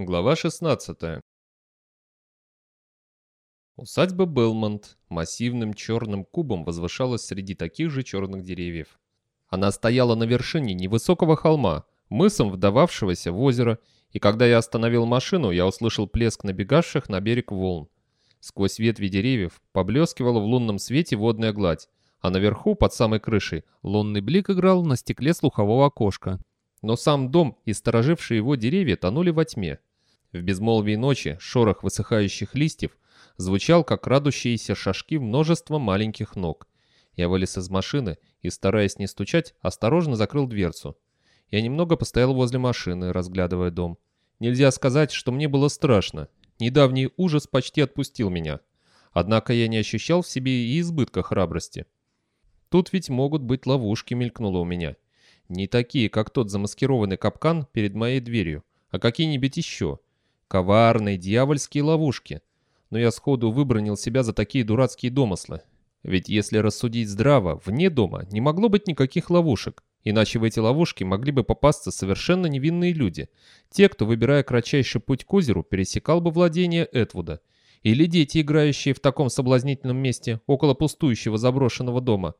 Глава 16. Усадьба Белмонт массивным черным кубом возвышалась среди таких же черных деревьев. Она стояла на вершине невысокого холма, мысом вдававшегося в озеро, и когда я остановил машину, я услышал плеск набегавших на берег волн. Сквозь ветви деревьев поблескивала в лунном свете водная гладь, а наверху, под самой крышей, лунный блик играл на стекле слухового окошка. Но сам дом и сторожившие его деревья тонули во тьме. В безмолвии ночи шорох высыхающих листьев звучал, как радующиеся шажки множества маленьких ног. Я вылез из машины и, стараясь не стучать, осторожно закрыл дверцу. Я немного постоял возле машины, разглядывая дом. Нельзя сказать, что мне было страшно. Недавний ужас почти отпустил меня. Однако я не ощущал в себе и избытка храбрости. Тут ведь могут быть ловушки, мелькнуло у меня. Не такие, как тот замаскированный капкан перед моей дверью, а какие-нибудь еще. Коварные дьявольские ловушки. Но я сходу выбронил себя за такие дурацкие домыслы. Ведь если рассудить здраво, вне дома не могло быть никаких ловушек. Иначе в эти ловушки могли бы попасться совершенно невинные люди. Те, кто, выбирая кратчайший путь к озеру, пересекал бы владение Этвуда. Или дети, играющие в таком соблазнительном месте, около пустующего заброшенного дома.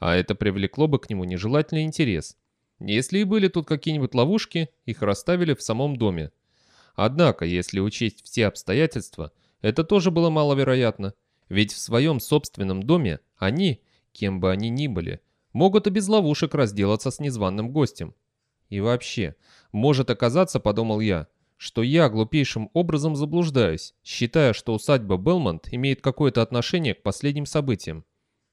А это привлекло бы к нему нежелательный интерес. Если и были тут какие-нибудь ловушки, их расставили в самом доме. Однако, если учесть все обстоятельства, это тоже было маловероятно, ведь в своем собственном доме они, кем бы они ни были, могут и без ловушек разделаться с незваным гостем. И вообще, может оказаться, подумал я, что я глупейшим образом заблуждаюсь, считая, что усадьба Белмонт имеет какое-то отношение к последним событиям.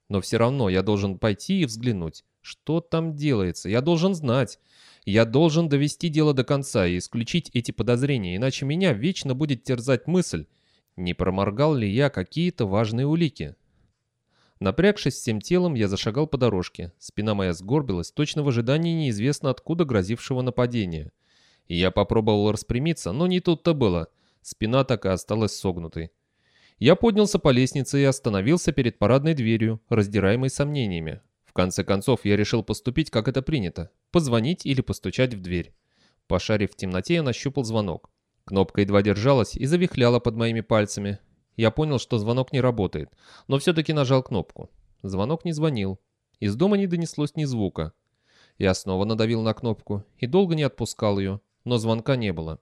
Но все равно я должен пойти и взглянуть, что там делается, я должен знать, я должен довести дело до конца и исключить эти подозрения, иначе меня вечно будет терзать мысль, не проморгал ли я какие-то важные улики. Напрягшись всем телом, я зашагал по дорожке. Спина моя сгорбилась, точно в ожидании неизвестно откуда грозившего нападения. Я попробовал распрямиться, но не тут-то было. Спина так и осталась согнутой. Я поднялся по лестнице и остановился перед парадной дверью, раздираемой сомнениями. В конце концов, я решил поступить, как это принято. Позвонить или постучать в дверь. Пошарив в темноте, я нащупал звонок. Кнопка едва держалась и завихляла под моими пальцами. Я понял, что звонок не работает, но все-таки нажал кнопку. Звонок не звонил. Из дома не донеслось ни звука. Я снова надавил на кнопку и долго не отпускал ее, но звонка не было.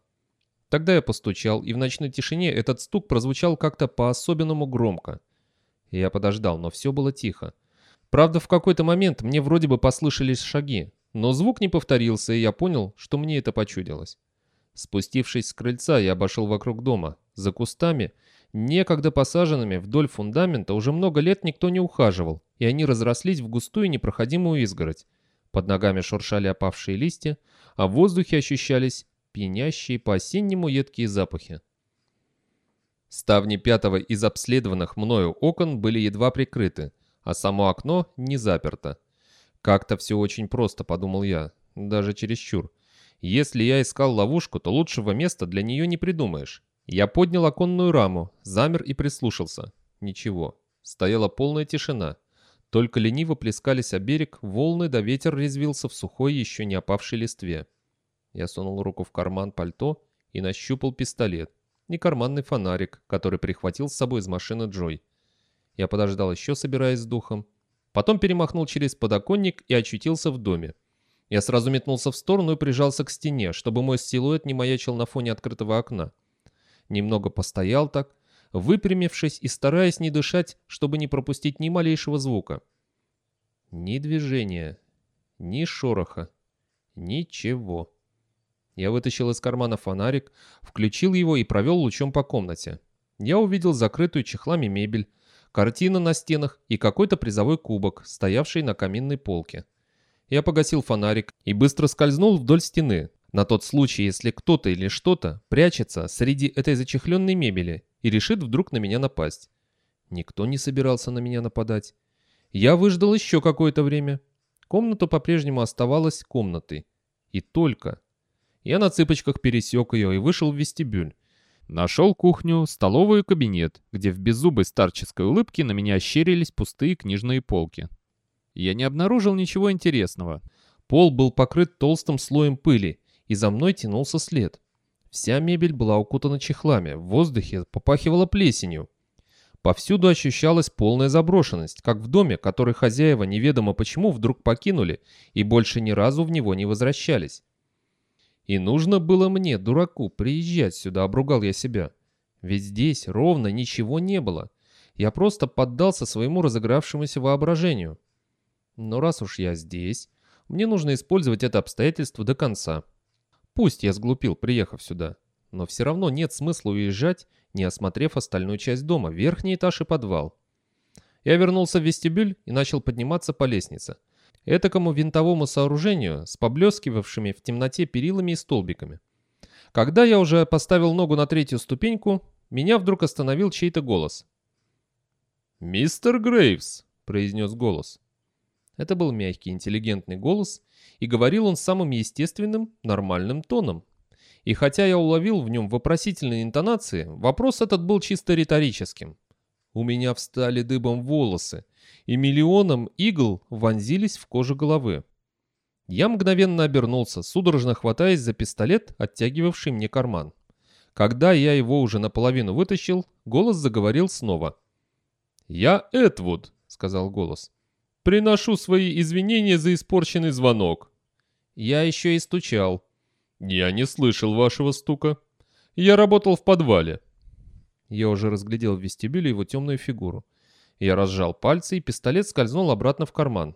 Тогда я постучал, и в ночной тишине этот стук прозвучал как-то по-особенному громко. Я подождал, но все было тихо. Правда, в какой-то момент мне вроде бы послышались шаги, но звук не повторился, и я понял, что мне это почудилось. Спустившись с крыльца, я обошел вокруг дома. За кустами, некогда посаженными вдоль фундамента, уже много лет никто не ухаживал, и они разрослись в густую непроходимую изгородь. Под ногами шуршали опавшие листья, а в воздухе ощущались пьянящие по-осеннему едкие запахи. Ставни пятого из обследованных мною окон были едва прикрыты, а само окно не заперто. Как-то все очень просто, подумал я, даже чересчур. Если я искал ловушку, то лучшего места для нее не придумаешь. Я поднял оконную раму, замер и прислушался. Ничего. Стояла полная тишина. Только лениво плескались о берег, волны да ветер резвился в сухой, еще не опавшей листве. Я сунул руку в карман пальто и нащупал пистолет. Не карманный фонарик, который прихватил с собой из машины Джой. Я подождал еще, собираясь с духом. Потом перемахнул через подоконник и очутился в доме. Я сразу метнулся в сторону и прижался к стене, чтобы мой силуэт не маячил на фоне открытого окна. Немного постоял так, выпрямившись и стараясь не дышать, чтобы не пропустить ни малейшего звука. Ни движения, ни шороха, ничего. Я вытащил из кармана фонарик, включил его и провел лучом по комнате. Я увидел закрытую чехлами мебель, картина на стенах и какой-то призовой кубок, стоявший на каминной полке. Я погасил фонарик и быстро скользнул вдоль стены, на тот случай, если кто-то или что-то прячется среди этой зачехленной мебели и решит вдруг на меня напасть. Никто не собирался на меня нападать. Я выждал еще какое-то время. Комната по-прежнему оставалась комнатой. И только. Я на цыпочках пересек ее и вышел в вестибюль. Нашел кухню, столовую и кабинет, где в беззубой старческой улыбке на меня ощерились пустые книжные полки. Я не обнаружил ничего интересного. Пол был покрыт толстым слоем пыли, и за мной тянулся след. Вся мебель была укутана чехлами, в воздухе попахивало плесенью. Повсюду ощущалась полная заброшенность, как в доме, который хозяева неведомо почему вдруг покинули и больше ни разу в него не возвращались. И нужно было мне, дураку, приезжать сюда, обругал я себя. Ведь здесь ровно ничего не было. Я просто поддался своему разыгравшемуся воображению. Но раз уж я здесь, мне нужно использовать это обстоятельство до конца. Пусть я сглупил, приехав сюда, но все равно нет смысла уезжать, не осмотрев остальную часть дома, верхний этаж и подвал. Я вернулся в вестибюль и начал подниматься по лестнице. Этакому винтовому сооружению с поблескивавшими в темноте перилами и столбиками. Когда я уже поставил ногу на третью ступеньку, меня вдруг остановил чей-то голос. «Мистер Грейвс», — произнес голос. Это был мягкий, интеллигентный голос, и говорил он самым естественным, нормальным тоном. И хотя я уловил в нем вопросительные интонации, вопрос этот был чисто риторическим. У меня встали дыбом волосы, и миллионом игл вонзились в кожу головы. Я мгновенно обернулся, судорожно хватаясь за пистолет, оттягивавший мне карман. Когда я его уже наполовину вытащил, голос заговорил снова. «Я Этвуд», — сказал голос. Приношу свои извинения за испорченный звонок. Я еще и стучал. Я не слышал вашего стука. Я работал в подвале. Я уже разглядел в вестибюле его темную фигуру. Я разжал пальцы, и пистолет скользнул обратно в карман.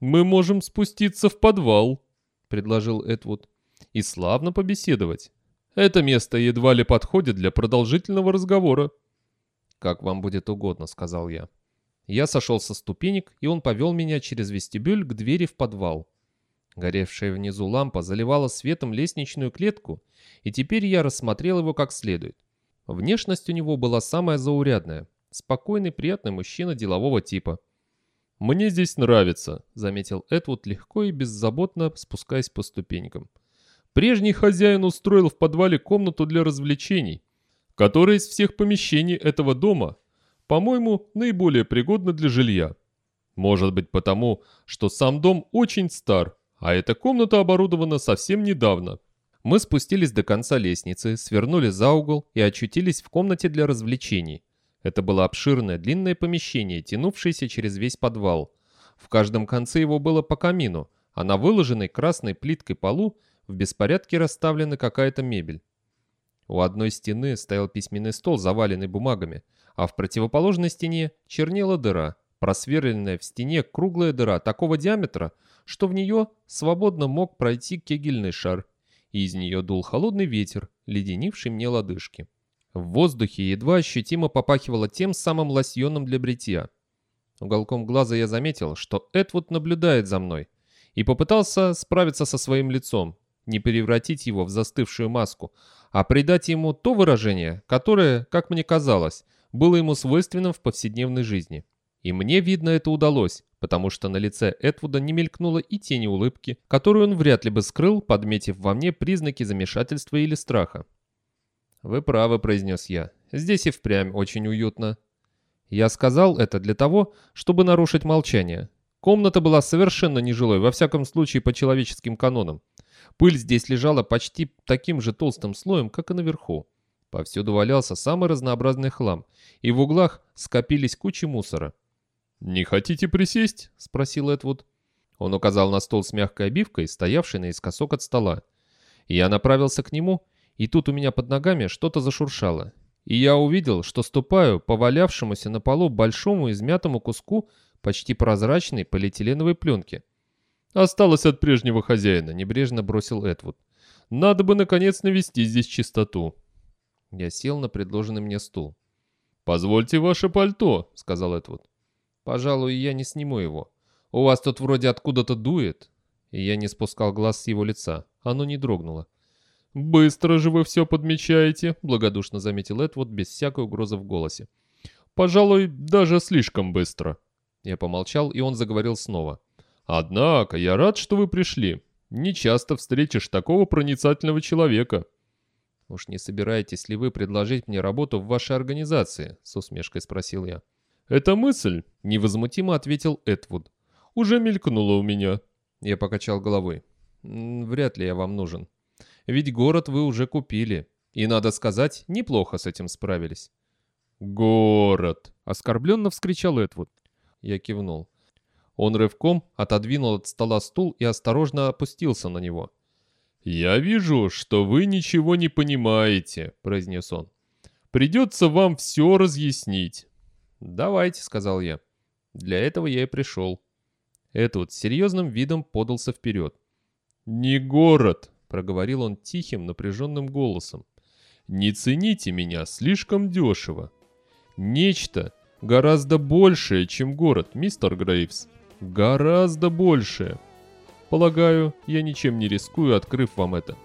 «Мы можем спуститься в подвал», — предложил Эдвуд, — «и славно побеседовать. Это место едва ли подходит для продолжительного разговора». «Как вам будет угодно», — сказал я. Я сошел со ступенек, и он повел меня через вестибюль к двери в подвал. Горевшая внизу лампа заливала светом лестничную клетку, и теперь я рассмотрел его как следует. Внешность у него была самая заурядная. Спокойный, приятный мужчина делового типа. «Мне здесь нравится», — заметил Эдвуд легко и беззаботно спускаясь по ступенькам. «Прежний хозяин устроил в подвале комнату для развлечений, которая из всех помещений этого дома по-моему, наиболее пригодна для жилья. Может быть потому, что сам дом очень стар, а эта комната оборудована совсем недавно. Мы спустились до конца лестницы, свернули за угол и очутились в комнате для развлечений. Это было обширное длинное помещение, тянувшееся через весь подвал. В каждом конце его было по камину, а на выложенной красной плиткой полу в беспорядке расставлена какая-то мебель. У одной стены стоял письменный стол, заваленный бумагами, а в противоположной стене чернела дыра, просверленная в стене круглая дыра такого диаметра, что в нее свободно мог пройти кегельный шар, и из нее дул холодный ветер, леденивший мне лодыжки. В воздухе едва ощутимо попахивало тем самым лосьоном для бритья. Уголком глаза я заметил, что Эдвуд наблюдает за мной, и попытался справиться со своим лицом, не превратить его в застывшую маску, а придать ему то выражение, которое, как мне казалось, было ему свойственным в повседневной жизни. И мне, видно, это удалось, потому что на лице Этвуда не мелькнуло и тени улыбки, которую он вряд ли бы скрыл, подметив во мне признаки замешательства или страха. «Вы правы», — произнес я. «Здесь и впрямь очень уютно». Я сказал это для того, чтобы нарушить молчание. Комната была совершенно нежилой, во всяком случае по человеческим канонам. Пыль здесь лежала почти таким же толстым слоем, как и наверху. Повсюду валялся самый разнообразный хлам, и в углах скопились кучи мусора. «Не хотите присесть?» — спросил Эдвуд. Он указал на стол с мягкой обивкой, стоявший наискосок от стола. Я направился к нему, и тут у меня под ногами что-то зашуршало. И я увидел, что ступаю по валявшемуся на полу большому измятому куску почти прозрачной полиэтиленовой пленки. «Осталось от прежнего хозяина», — небрежно бросил Эдвуд. «Надо бы, наконец, навести здесь чистоту». Я сел на предложенный мне стул. «Позвольте ваше пальто», — сказал Эдвуд. «Пожалуй, я не сниму его. У вас тут вроде откуда-то дует». И я не спускал глаз с его лица. Оно не дрогнуло. «Быстро же вы все подмечаете», — благодушно заметил Эдвуд без всякой угрозы в голосе. «Пожалуй, даже слишком быстро». Я помолчал, и он заговорил снова. «Однако, я рад, что вы пришли. Не часто встретишь такого проницательного человека». «Уж не собираетесь ли вы предложить мне работу в вашей организации?» — с усмешкой спросил я. «Эта мысль», — невозмутимо ответил Эдвуд, — «уже мелькнула у меня». Я покачал головой. «Вряд ли я вам нужен. Ведь город вы уже купили. И, надо сказать, неплохо с этим справились». «Город!» — оскорбленно вскричал Эдвуд. Я кивнул. Он рывком отодвинул от стола стул и осторожно опустился на него. «Я вижу, что вы ничего не понимаете», — произнес он. «Придется вам все разъяснить». «Давайте», — сказал я. «Для этого я и пришел». С серьезным видом подался вперед. «Не город», — проговорил он тихим, напряженным голосом. «Не цените меня слишком дешево. Нечто гораздо большее, чем город, мистер Грейвс. Гораздо большее. Полагаю, я ничем не рискую, открыв вам это.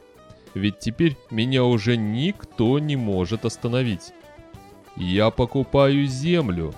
Ведь теперь меня уже никто не может остановить. Я покупаю землю,